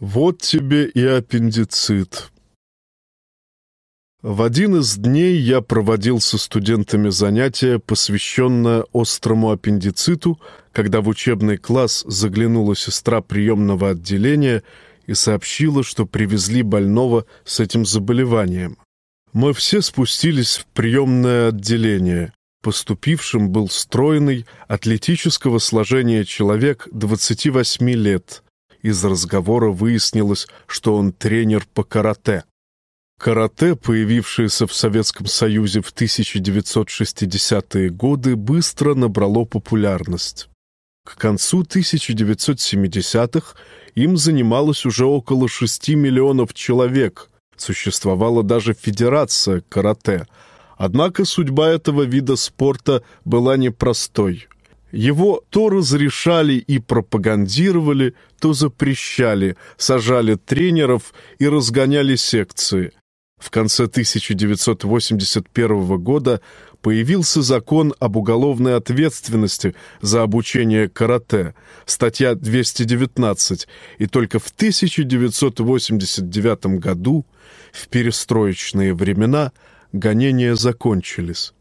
Вот тебе и аппендицит. В один из дней я проводил со студентами занятия, посвященное острому аппендициту, когда в учебный класс заглянула сестра приемного отделения и сообщила, что привезли больного с этим заболеванием. Мы все спустились в приемное отделение. Поступившим был стройный, атлетического сложения человек 28 лет. Из разговора выяснилось, что он тренер по карате. Карате, появившееся в Советском Союзе в 1960-е годы, быстро набрало популярность. К концу 1970-х им занималось уже около 6 миллионов человек. Существовала даже федерация карате – Однако судьба этого вида спорта была непростой. Его то разрешали и пропагандировали, то запрещали, сажали тренеров и разгоняли секции. В конце 1981 года появился закон об уголовной ответственности за обучение карате, статья 219, и только в 1989 году, в перестроечные времена, гонения закончились.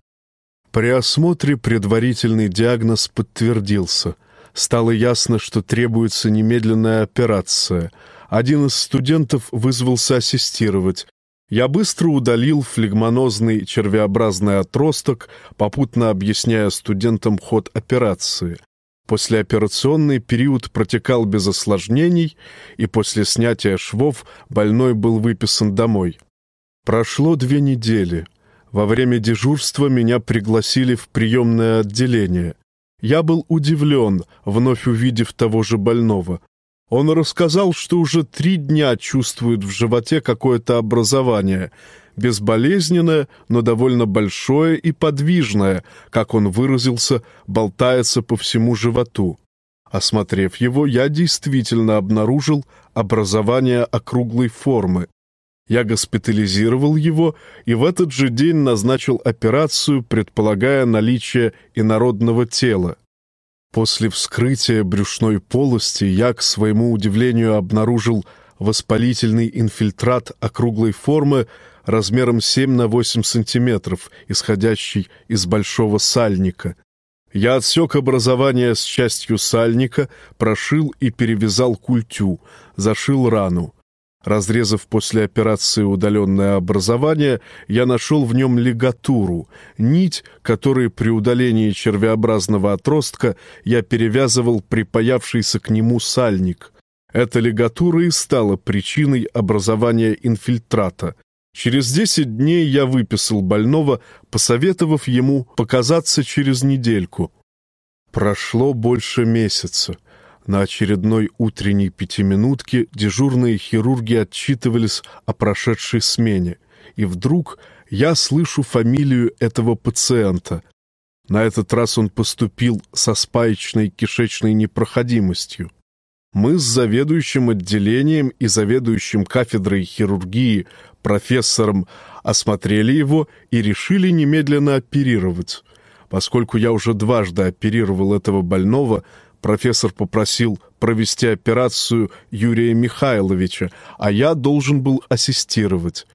При осмотре предварительный диагноз подтвердился. Стало ясно, что требуется немедленная операция. Один из студентов вызвался ассистировать. Я быстро удалил флегмонозный червеобразный отросток, попутно объясняя студентам ход операции. Послеоперационный период протекал без осложнений, и после снятия швов больной был выписан домой. Прошло две недели. Во время дежурства меня пригласили в приемное отделение. Я был удивлен, вновь увидев того же больного. Он рассказал, что уже три дня чувствует в животе какое-то образование, безболезненное, но довольно большое и подвижное, как он выразился, болтается по всему животу. Осмотрев его, я действительно обнаружил образование округлой формы. Я госпитализировал его и в этот же день назначил операцию, предполагая наличие инородного тела. После вскрытия брюшной полости я, к своему удивлению, обнаружил воспалительный инфильтрат округлой формы размером 7 на 8 сантиметров, исходящий из большого сальника. Я отсек образование с частью сальника, прошил и перевязал культю, зашил рану. Разрезав после операции удаленное образование, я нашел в нем лигатуру, нить, которой при удалении червеобразного отростка я перевязывал припаявшийся к нему сальник. Эта лигатура и стала причиной образования инфильтрата. Через десять дней я выписал больного, посоветовав ему показаться через недельку. Прошло больше месяца. На очередной утренней пятиминутке дежурные хирурги отчитывались о прошедшей смене, и вдруг я слышу фамилию этого пациента. На этот раз он поступил со спаечной кишечной непроходимостью. Мы с заведующим отделением и заведующим кафедрой хирургии профессором осмотрели его и решили немедленно оперировать. Поскольку я уже дважды оперировал этого больного, профессор попросил провести операцию Юрия Михайловича, а я должен был ассистировать.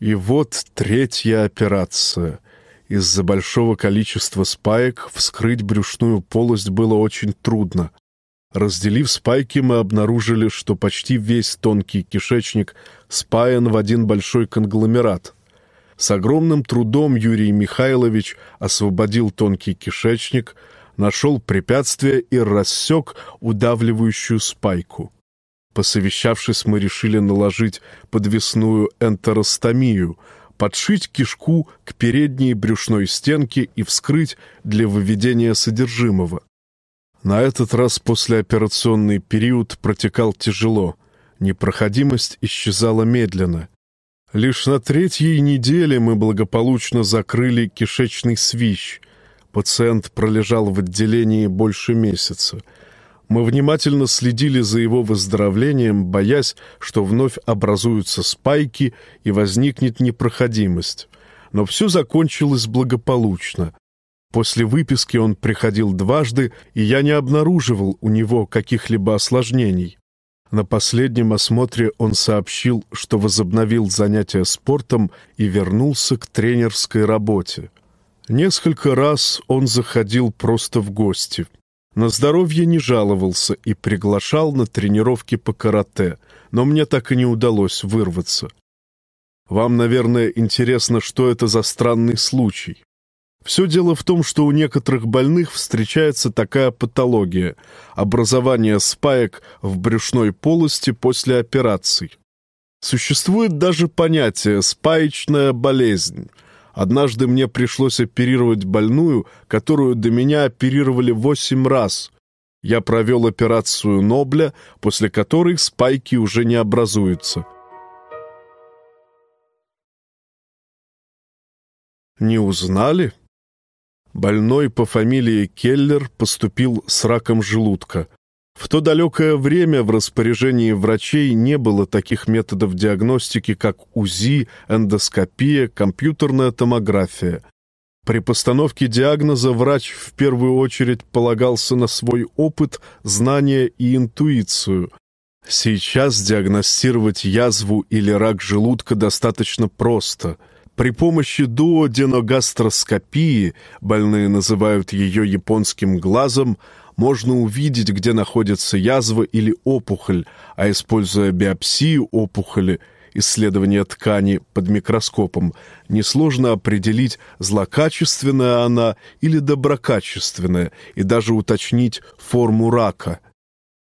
И вот третья операция. Из-за большого количества спаек вскрыть брюшную полость было очень трудно. Разделив спайки, мы обнаружили, что почти весь тонкий кишечник спаян в один большой конгломерат. С огромным трудом Юрий Михайлович освободил тонкий кишечник — нашел препятствие и рассек удавливающую спайку. Посовещавшись, мы решили наложить подвесную энтеростомию, подшить кишку к передней брюшной стенке и вскрыть для выведения содержимого. На этот раз послеоперационный период протекал тяжело, непроходимость исчезала медленно. Лишь на третьей неделе мы благополучно закрыли кишечный свищ, Пациент пролежал в отделении больше месяца. Мы внимательно следили за его выздоровлением, боясь, что вновь образуются спайки и возникнет непроходимость. Но все закончилось благополучно. После выписки он приходил дважды, и я не обнаруживал у него каких-либо осложнений. На последнем осмотре он сообщил, что возобновил занятия спортом и вернулся к тренерской работе. Несколько раз он заходил просто в гости. На здоровье не жаловался и приглашал на тренировки по карате, но мне так и не удалось вырваться. Вам, наверное, интересно, что это за странный случай. Все дело в том, что у некоторых больных встречается такая патология – образование спаек в брюшной полости после операций. Существует даже понятие «спаечная болезнь». Однажды мне пришлось оперировать больную, которую до меня оперировали восемь раз. Я провел операцию Нобля, после которой спайки уже не образуются. Не узнали? Больной по фамилии Келлер поступил с раком желудка. В то далекое время в распоряжении врачей не было таких методов диагностики, как УЗИ, эндоскопия, компьютерная томография. При постановке диагноза врач в первую очередь полагался на свой опыт, знания и интуицию. Сейчас диагностировать язву или рак желудка достаточно просто – при помощи дуоденогастроскопии, больные называют ее японским глазом, можно увидеть, где находится язва или опухоль, а используя биопсию опухоли, исследование ткани под микроскопом, несложно определить, злокачественная она или доброкачественная, и даже уточнить форму рака.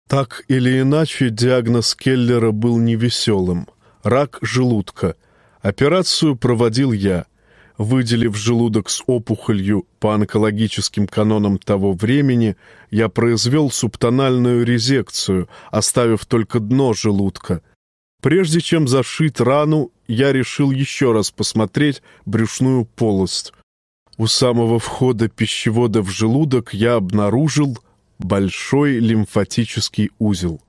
Так или иначе, диагноз Келлера был невеселым. Рак желудка – Операцию проводил я, выделив желудок с опухолью по онкологическим канонам того времени, я произвел субтональную резекцию, оставив только дно желудка. Прежде чем зашить рану, я решил еще раз посмотреть брюшную полость. У самого входа пищевода в желудок я обнаружил большой лимфатический узел.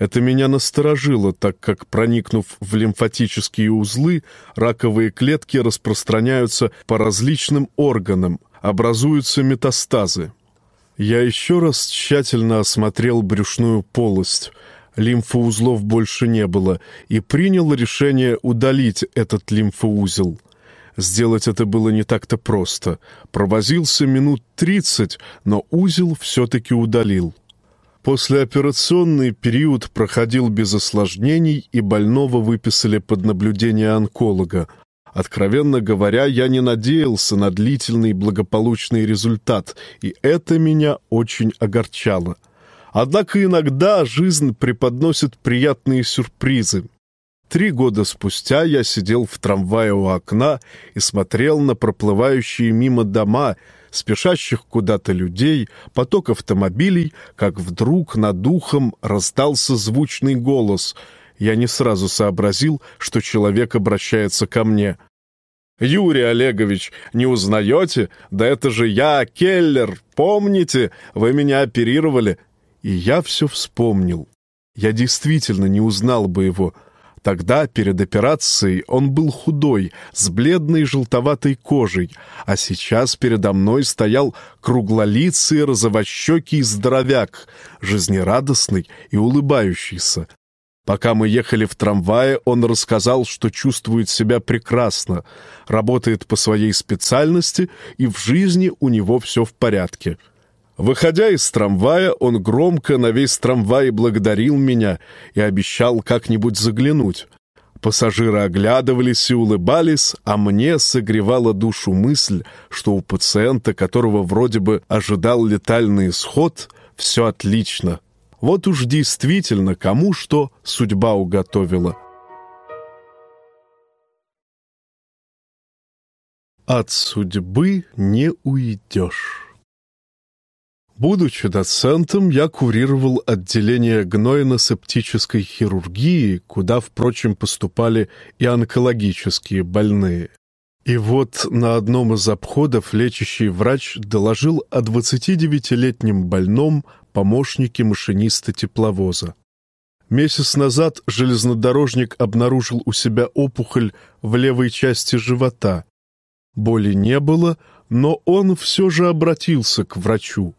Это меня насторожило, так как, проникнув в лимфатические узлы, раковые клетки распространяются по различным органам, образуются метастазы. Я еще раз тщательно осмотрел брюшную полость. Лимфоузлов больше не было, и принял решение удалить этот лимфоузел. Сделать это было не так-то просто. Провозился минут тридцать, но узел все-таки удалил. Послеоперационный период проходил без осложнений, и больного выписали под наблюдение онколога. Откровенно говоря, я не надеялся на длительный благополучный результат, и это меня очень огорчало. Однако иногда жизнь преподносит приятные сюрпризы. Три года спустя я сидел в трамвае у окна и смотрел на проплывающие мимо дома — спешащих куда-то людей, поток автомобилей, как вдруг над ухом раздался звучный голос. Я не сразу сообразил, что человек обращается ко мне. «Юрий Олегович, не узнаете? Да это же я, Келлер, помните? Вы меня оперировали». И я все вспомнил. Я действительно не узнал бы его, — Тогда, перед операцией, он был худой, с бледной желтоватой кожей, а сейчас передо мной стоял круглолицый розовощекий здоровяк, жизнерадостный и улыбающийся. Пока мы ехали в трамвае, он рассказал, что чувствует себя прекрасно, работает по своей специальности, и в жизни у него все в порядке. Выходя из трамвая, он громко на весь трамвай благодарил меня и обещал как-нибудь заглянуть. Пассажиры оглядывались и улыбались, а мне согревала душу мысль, что у пациента, которого вроде бы ожидал летальный исход, все отлично. Вот уж действительно кому что судьба уготовила. От судьбы не уйдешь. Будучи доцентом, я курировал отделение гнойно-септической хирургии, куда, впрочем, поступали и онкологические больные. И вот на одном из обходов лечащий врач доложил о 29-летнем больном помощнике машиниста тепловоза. Месяц назад железнодорожник обнаружил у себя опухоль в левой части живота. Боли не было, но он все же обратился к врачу.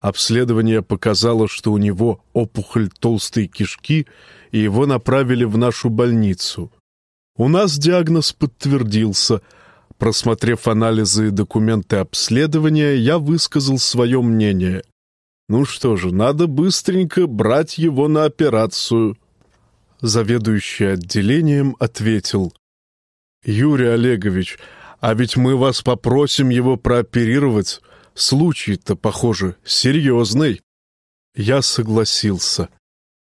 Обследование показало, что у него опухоль толстой кишки, и его направили в нашу больницу. У нас диагноз подтвердился. Просмотрев анализы и документы обследования, я высказал свое мнение. Ну что же, надо быстренько брать его на операцию. Заведующий отделением ответил. «Юрий Олегович, а ведь мы вас попросим его прооперировать. Случай-то, похоже, серьезный. Я согласился.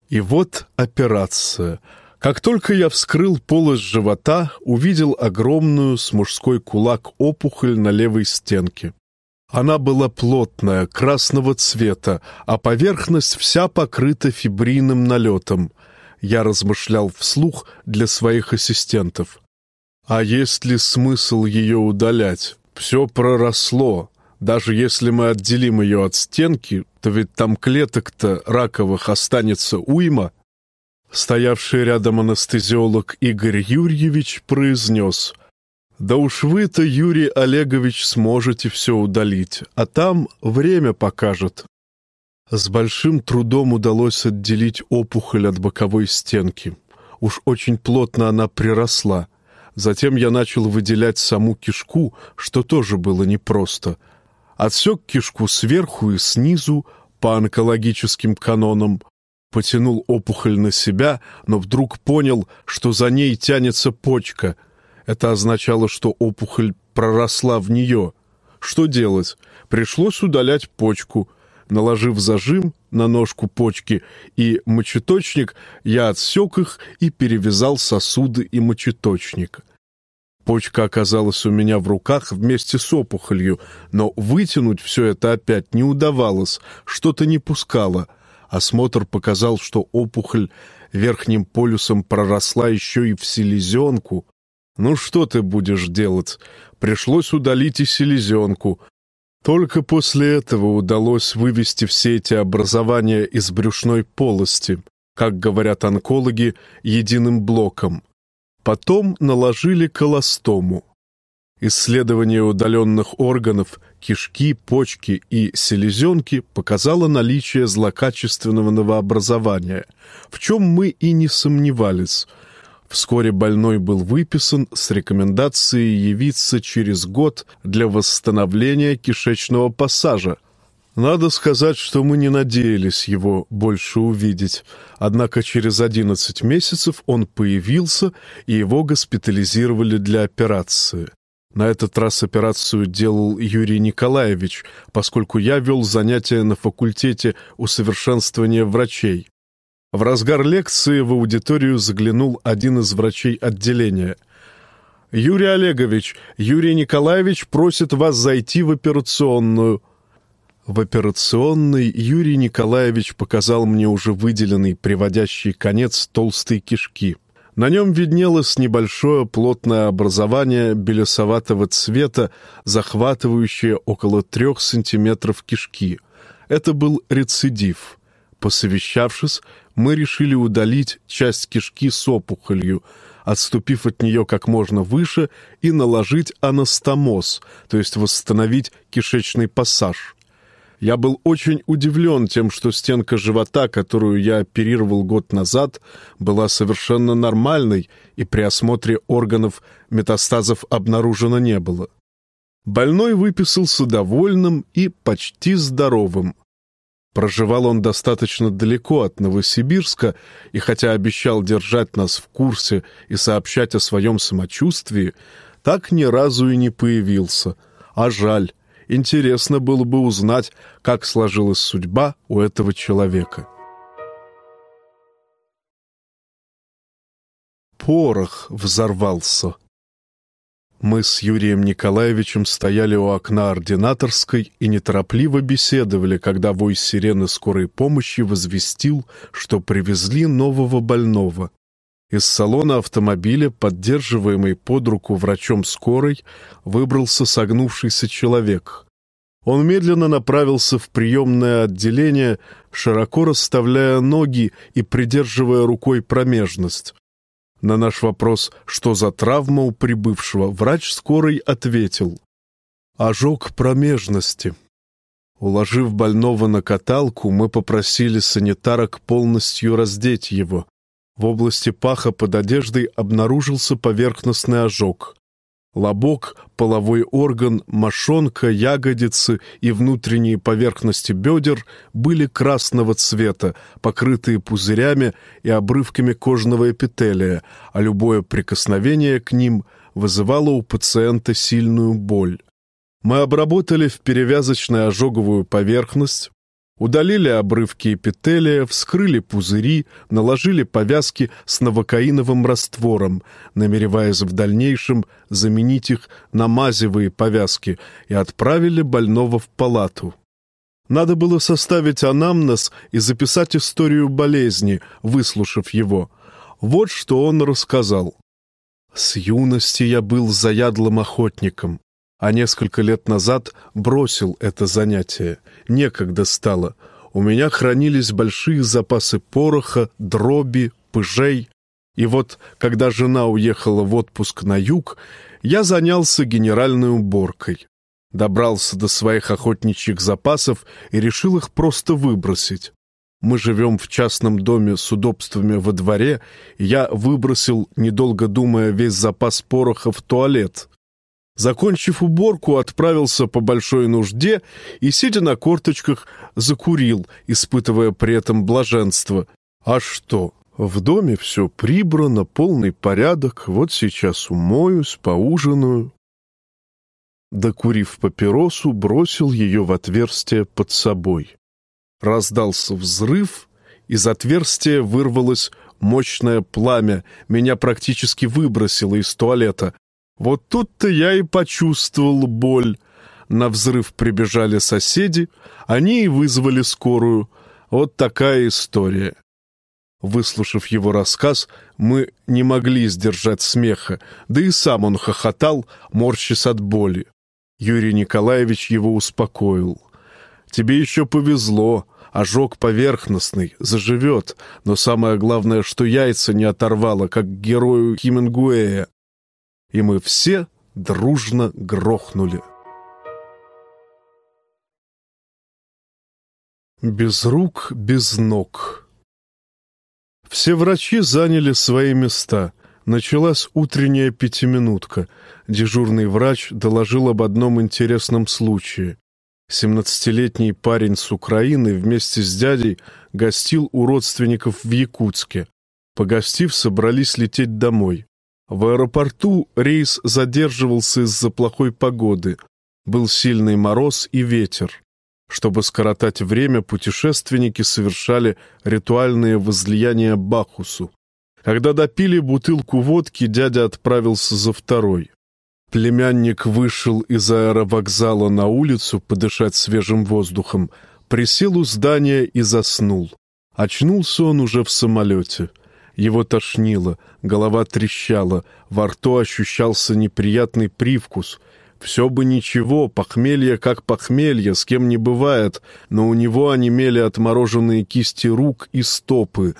И вот операция. Как только я вскрыл полость живота, увидел огромную с мужской кулак опухоль на левой стенке. Она была плотная, красного цвета, а поверхность вся покрыта фибрийным налетом. Я размышлял вслух для своих ассистентов. А есть ли смысл ее удалять? Все проросло, даже если мы отделим ее от стенки, то ведь там клеток-то раковых останется уйма. Стоявший рядом анестезиолог Игорь Юрьевич произнес, «Да уж вы-то, Юрий Олегович, сможете все удалить, а там время покажет». С большим трудом удалось отделить опухоль от боковой стенки. Уж очень плотно она приросла. Затем я начал выделять саму кишку, что тоже было непросто — отсек кишку сверху и снизу по онкологическим канонам, потянул опухоль на себя, но вдруг понял, что за ней тянется почка. Это означало, что опухоль проросла в нее. Что делать? Пришлось удалять почку. Наложив зажим на ножку почки и мочеточник, я отсек их и перевязал сосуды и мочеточник. Почка оказалась у меня в руках вместе с опухолью, но вытянуть все это опять не удавалось, что-то не пускало. Осмотр показал, что опухоль верхним полюсом проросла еще и в селезенку. Ну что ты будешь делать? Пришлось удалить и селезенку. Только после этого удалось вывести все эти образования из брюшной полости, как говорят онкологи, единым блоком. Потом наложили колостому. Исследование удаленных органов, кишки, почки и селезенки показало наличие злокачественного новообразования, в чем мы и не сомневались. Вскоре больной был выписан с рекомендацией явиться через год для восстановления кишечного пассажа – надо сказать, что мы не надеялись его больше увидеть. Однако через 11 месяцев он появился, и его госпитализировали для операции. На этот раз операцию делал Юрий Николаевич, поскольку я вел занятия на факультете усовершенствования врачей. В разгар лекции в аудиторию заглянул один из врачей отделения. «Юрий Олегович, Юрий Николаевич просит вас зайти в операционную», в операционной Юрий Николаевич показал мне уже выделенный приводящий конец толстой кишки. На нем виднелось небольшое плотное образование белесоватого цвета, захватывающее около трех сантиметров кишки. Это был рецидив. Посовещавшись, мы решили удалить часть кишки с опухолью, отступив от нее как можно выше и наложить анастомоз, то есть восстановить кишечный пассаж. Я был очень удивлен тем, что стенка живота, которую я оперировал год назад, была совершенно нормальной, и при осмотре органов метастазов обнаружено не было. Больной выписался довольным и почти здоровым. Проживал он достаточно далеко от Новосибирска, и хотя обещал держать нас в курсе и сообщать о своем самочувствии, так ни разу и не появился. А жаль, Интересно было бы узнать, как сложилась судьба у этого человека. Порох взорвался. Мы с Юрием Николаевичем стояли у окна ординаторской и неторопливо беседовали, когда вой сирены скорой помощи возвестил, что привезли нового больного. Из салона автомобиля, поддерживаемый под руку врачом скорой, выбрался согнувшийся человек. Он медленно направился в приемное отделение, широко расставляя ноги и придерживая рукой промежность. На наш вопрос, что за травма у прибывшего, врач скорой ответил. «Ожог промежности». Уложив больного на каталку, мы попросили санитарок полностью раздеть его. В области паха под одеждой обнаружился поверхностный ожог. Лобок, половой орган, мошонка, ягодицы и внутренние поверхности бедер были красного цвета, покрытые пузырями и обрывками кожного эпителия, а любое прикосновение к ним вызывало у пациента сильную боль. Мы обработали в перевязочной ожоговую поверхность, удалили обрывки эпителия, вскрыли пузыри, наложили повязки с новокаиновым раствором, намереваясь в дальнейшем заменить их на мазевые повязки, и отправили больного в палату. Надо было составить анамнез и записать историю болезни, выслушав его. Вот что он рассказал. «С юности я был заядлым охотником а несколько лет назад бросил это занятие. Некогда стало. У меня хранились большие запасы пороха, дроби, пыжей. И вот, когда жена уехала в отпуск на юг, я занялся генеральной уборкой. Добрался до своих охотничьих запасов и решил их просто выбросить. Мы живем в частном доме с удобствами во дворе, и я выбросил, недолго думая, весь запас пороха в туалет. Закончив уборку, отправился по большой нужде и, сидя на корточках, закурил, испытывая при этом блаженство. А что? В доме все прибрано, полный порядок, вот сейчас умоюсь, поужинаю. Докурив папиросу, бросил ее в отверстие под собой. Раздался взрыв, из отверстия вырвалось мощное пламя, меня практически выбросило из туалета. Вот тут-то я и почувствовал боль. На взрыв прибежали соседи, они и вызвали скорую. Вот такая история. Выслушав его рассказ, мы не могли сдержать смеха, да и сам он хохотал, морщась от боли. Юрий Николаевич его успокоил. «Тебе еще повезло, ожог поверхностный, заживет, но самое главное, что яйца не оторвало, как герою Хемингуэя и мы все дружно грохнули. Без рук, без ног. Все врачи заняли свои места. Началась утренняя пятиминутка. Дежурный врач доложил об одном интересном случае. Семнадцатилетний парень с Украины вместе с дядей гостил у родственников в Якутске. Погостив, собрались лететь домой. В аэропорту рейс задерживался из-за плохой погоды. Был сильный мороз и ветер. Чтобы скоротать время, путешественники совершали ритуальные возлияния Бахусу. Когда допили бутылку водки, дядя отправился за второй. Племянник вышел из аэровокзала на улицу подышать свежим воздухом, присел у здания и заснул. Очнулся он уже в самолете. Его тошнило, голова трещала, во рту ощущался неприятный привкус. Все бы ничего, похмелье как похмелье, с кем не бывает, но у него онемели отмороженные кисти рук и стопы.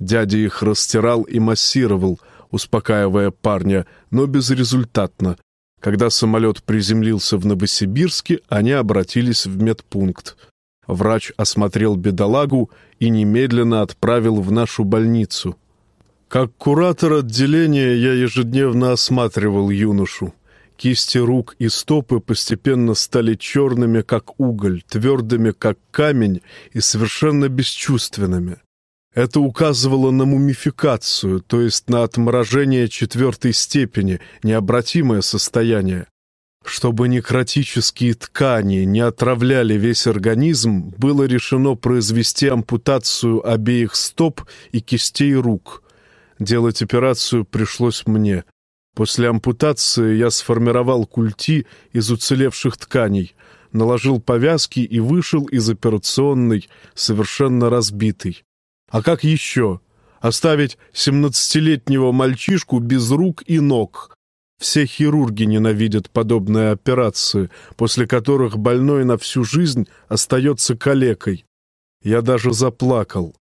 Дядя их растирал и массировал, успокаивая парня, но безрезультатно. Когда самолет приземлился в Новосибирске, они обратились в медпункт. Врач осмотрел бедолагу и немедленно отправил в нашу больницу. Как куратор отделения я ежедневно осматривал юношу. Кисти рук и стопы постепенно стали черными, как уголь, твердыми, как камень, и совершенно бесчувственными. Это указывало на мумификацию, то есть на отморожение четвертой степени, необратимое состояние. Чтобы некротические ткани не отравляли весь организм, было решено произвести ампутацию обеих стоп и кистей рук – Делать операцию пришлось мне. После ампутации я сформировал культи из уцелевших тканей, наложил повязки и вышел из операционной совершенно разбитый. А как еще? Оставить семнадцатилетнего мальчишку без рук и ног? Все хирурги ненавидят подобные операции, после которых больной на всю жизнь остается калекой. Я даже заплакал.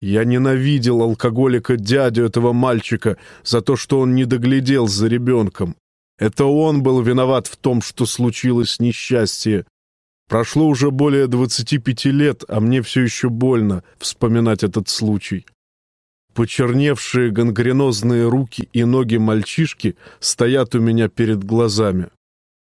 Я ненавидел алкоголика дядю этого мальчика за то, что он не доглядел за ребенком. Это он был виноват в том, что случилось несчастье. Прошло уже более 25 лет, а мне все еще больно вспоминать этот случай. Почерневшие гангренозные руки и ноги мальчишки стоят у меня перед глазами.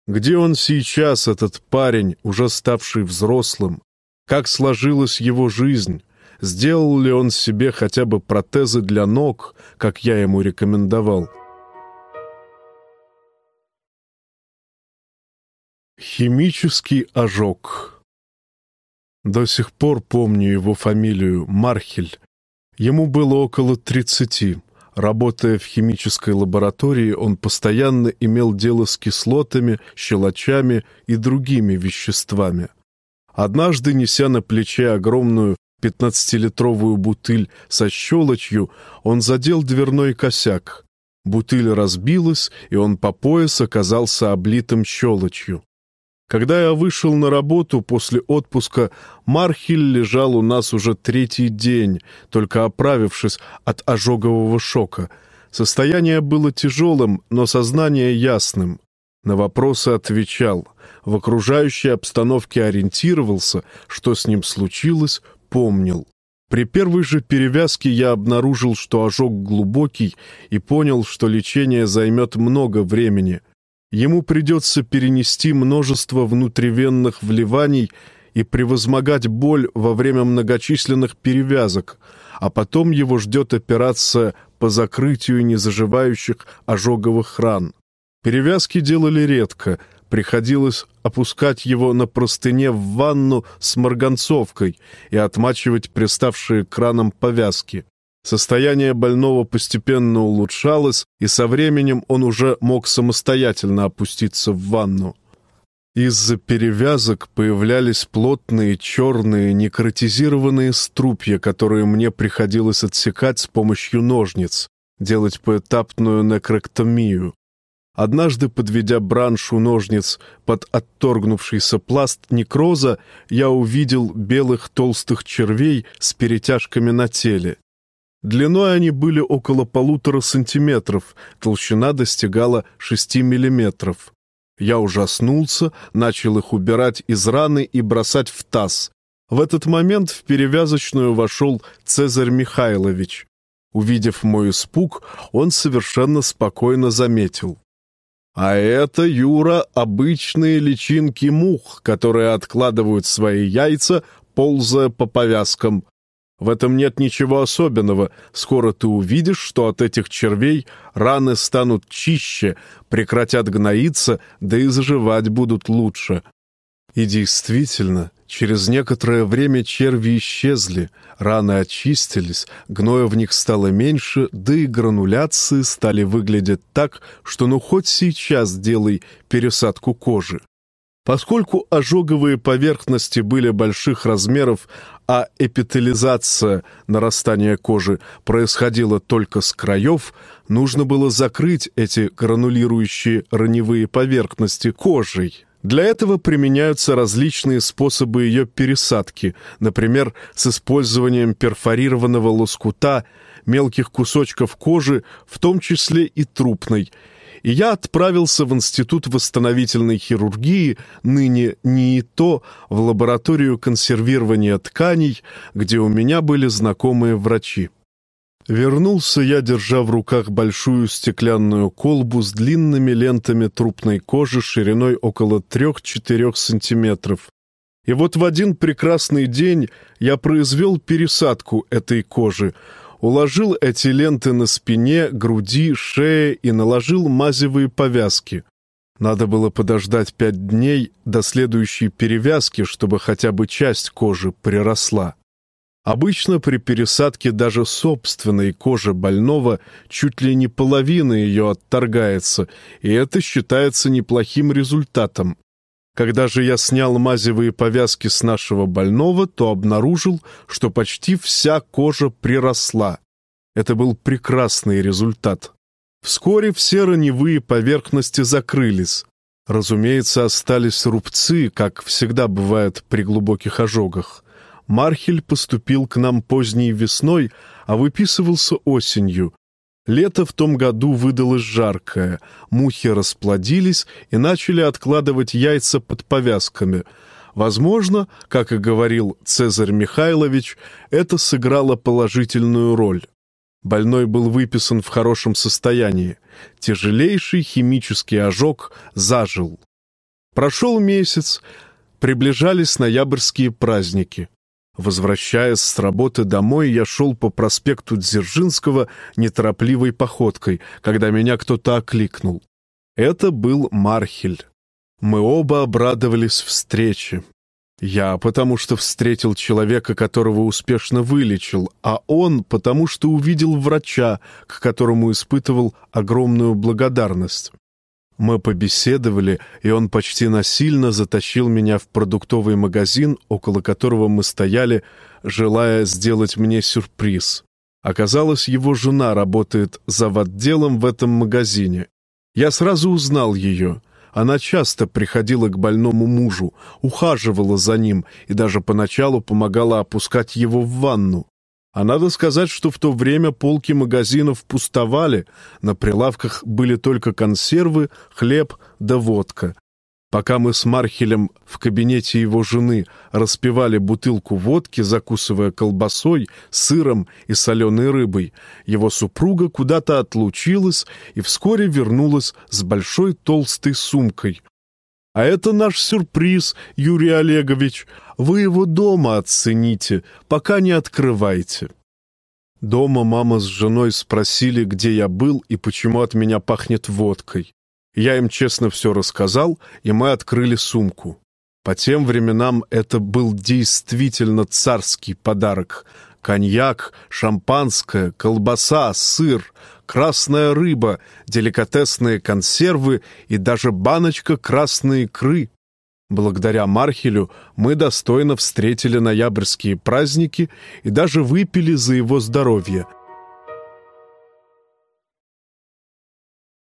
Где он сейчас, этот парень, уже ставший взрослым? Как сложилась его жизнь? Сделал ли он себе хотя бы протезы для ног, как я ему рекомендовал? Химический ожог. До сих пор помню его фамилию Мархель. Ему было около тридцати. Работая в химической лаборатории, он постоянно имел дело с кислотами, щелочами и другими веществами. Однажды, неся на плече огромную пятнадцатилитровую бутыль со щелочью, он задел дверной косяк. Бутыль разбилась, и он по пояс оказался облитым щелочью. Когда я вышел на работу после отпуска, Мархиль лежал у нас уже третий день, только оправившись от ожогового шока. Состояние было тяжелым, но сознание ясным. На вопросы отвечал. В окружающей обстановке ориентировался, что с ним случилось, помнил. При первой же перевязке я обнаружил, что ожог глубокий, и понял, что лечение займет много времени — Ему придется перенести множество внутривенных вливаний и превозмогать боль во время многочисленных перевязок, а потом его ждет операция по закрытию незаживающих ожоговых ран. Перевязки делали редко, приходилось опускать его на простыне в ванну с марганцовкой и отмачивать приставшие к ранам повязки. Состояние больного постепенно улучшалось, и со временем он уже мог самостоятельно опуститься в ванну. Из-за перевязок появлялись плотные черные некротизированные струпья, которые мне приходилось отсекать с помощью ножниц, делать поэтапную некроктомию. Однажды, подведя браншу ножниц под отторгнувшийся пласт некроза, я увидел белых толстых червей с перетяжками на теле. Длиной они были около полутора сантиметров, толщина достигала шести миллиметров. Я ужаснулся, начал их убирать из раны и бросать в таз. В этот момент в перевязочную вошел Цезарь Михайлович. Увидев мой испуг, он совершенно спокойно заметил. А это, Юра, обычные личинки мух, которые откладывают свои яйца, ползая по повязкам. В этом нет ничего особенного. Скоро ты увидишь, что от этих червей раны станут чище, прекратят гноиться, да и заживать будут лучше. И действительно, через некоторое время черви исчезли, раны очистились, гноя в них стало меньше, да и грануляции стали выглядеть так, что ну хоть сейчас делай пересадку кожи. Поскольку ожоговые поверхности были больших размеров, а эпителизация, нарастания кожи, происходила только с краев, нужно было закрыть эти гранулирующие раневые поверхности кожей. Для этого применяются различные способы ее пересадки, например, с использованием перфорированного лоскута, мелких кусочков кожи, в том числе и трупной, и я отправился в Институт восстановительной хирургии, ныне НИИТО, в лабораторию консервирования тканей, где у меня были знакомые врачи. Вернулся я, держа в руках большую стеклянную колбу с длинными лентами трупной кожи шириной около 3-4 сантиметров. И вот в один прекрасный день я произвел пересадку этой кожи — уложил эти ленты на спине, груди, шее и наложил мазевые повязки. Надо было подождать пять дней до следующей перевязки, чтобы хотя бы часть кожи приросла. Обычно при пересадке даже собственной кожи больного чуть ли не половина ее отторгается, и это считается неплохим результатом. Когда же я снял мазевые повязки с нашего больного, то обнаружил, что почти вся кожа приросла. Это был прекрасный результат. Вскоре все раневые поверхности закрылись. Разумеется, остались рубцы, как всегда бывает при глубоких ожогах. Мархель поступил к нам поздней весной, а выписывался осенью. Лето в том году выдалось жаркое, мухи расплодились и начали откладывать яйца под повязками. Возможно, как и говорил Цезарь Михайлович, это сыграло положительную роль. Больной был выписан в хорошем состоянии. Тяжелейший химический ожог зажил. Прошел месяц, приближались ноябрьские праздники. Возвращаясь с работы домой, я шел по проспекту Дзержинского неторопливой походкой, когда меня кто-то окликнул. Это был Мархель. Мы оба обрадовались встрече. Я потому что встретил человека, которого успешно вылечил, а он потому что увидел врача, к которому испытывал огромную благодарность. Мы побеседовали, и он почти насильно затащил меня в продуктовый магазин, около которого мы стояли, желая сделать мне сюрприз. Оказалось, его жена работает за отделом в этом магазине. Я сразу узнал ее. Она часто приходила к больному мужу, ухаживала за ним и даже поначалу помогала опускать его в ванну. А надо сказать, что в то время полки магазинов пустовали, на прилавках были только консервы, хлеб да водка. Пока мы с Мархелем в кабинете его жены распивали бутылку водки, закусывая колбасой, сыром и соленой рыбой, его супруга куда-то отлучилась и вскоре вернулась с большой толстой сумкой. «А это наш сюрприз, Юрий Олегович. Вы его дома оцените, пока не открывайте». Дома мама с женой спросили, где я был и почему от меня пахнет водкой. Я им честно все рассказал, и мы открыли сумку. По тем временам это был действительно царский подарок. Коньяк, шампанское, колбаса, сыр, красная рыба, деликатесные консервы и даже баночка красной икры. Благодаря Мархелю мы достойно встретили ноябрьские праздники и даже выпили за его здоровье —